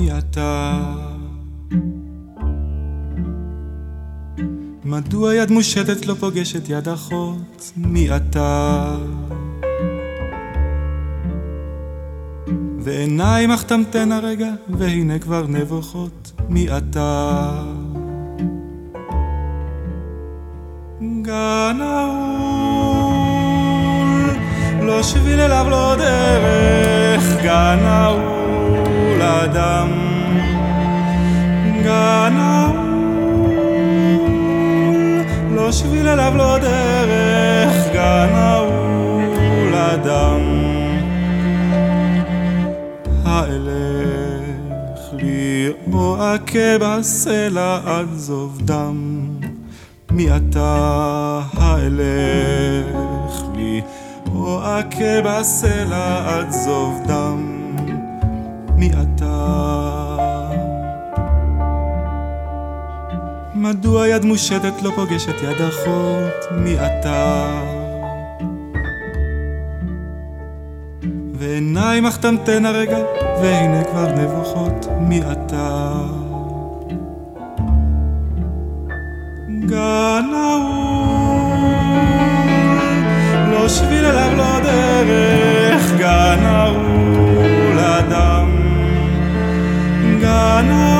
מי אתה. מדוע יד מושטת לא פוגשת יד אחות? מי אתה? ועיניים אך תמתנה רגע, והנה כבר נבוכות, מי אתה? גן ההול, לא שביל אליו לא דרך, גן ההול שביל אליו לא דרך, גן נעול אדם. האלך לי או אכה בסלע עד זוב דם. מי אתה האלך לי, או אכה בסלע עד זוב דם? מי אתה? מדוע יד מושטת לא פוגשת יד אחות? מי אתה? ועיניים אך תמתן הרגע, והנה כבר נבוכות, מי אתה? גן נעול, לא שביל אליו לא דרך, גן נעול אדם. גן נעול,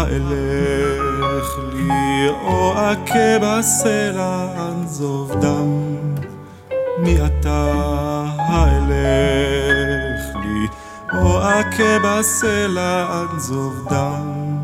האלך לי או אכה בסלע עזוב דם. מי אתה האלך לי, או אכה בסלע עד זוב דם.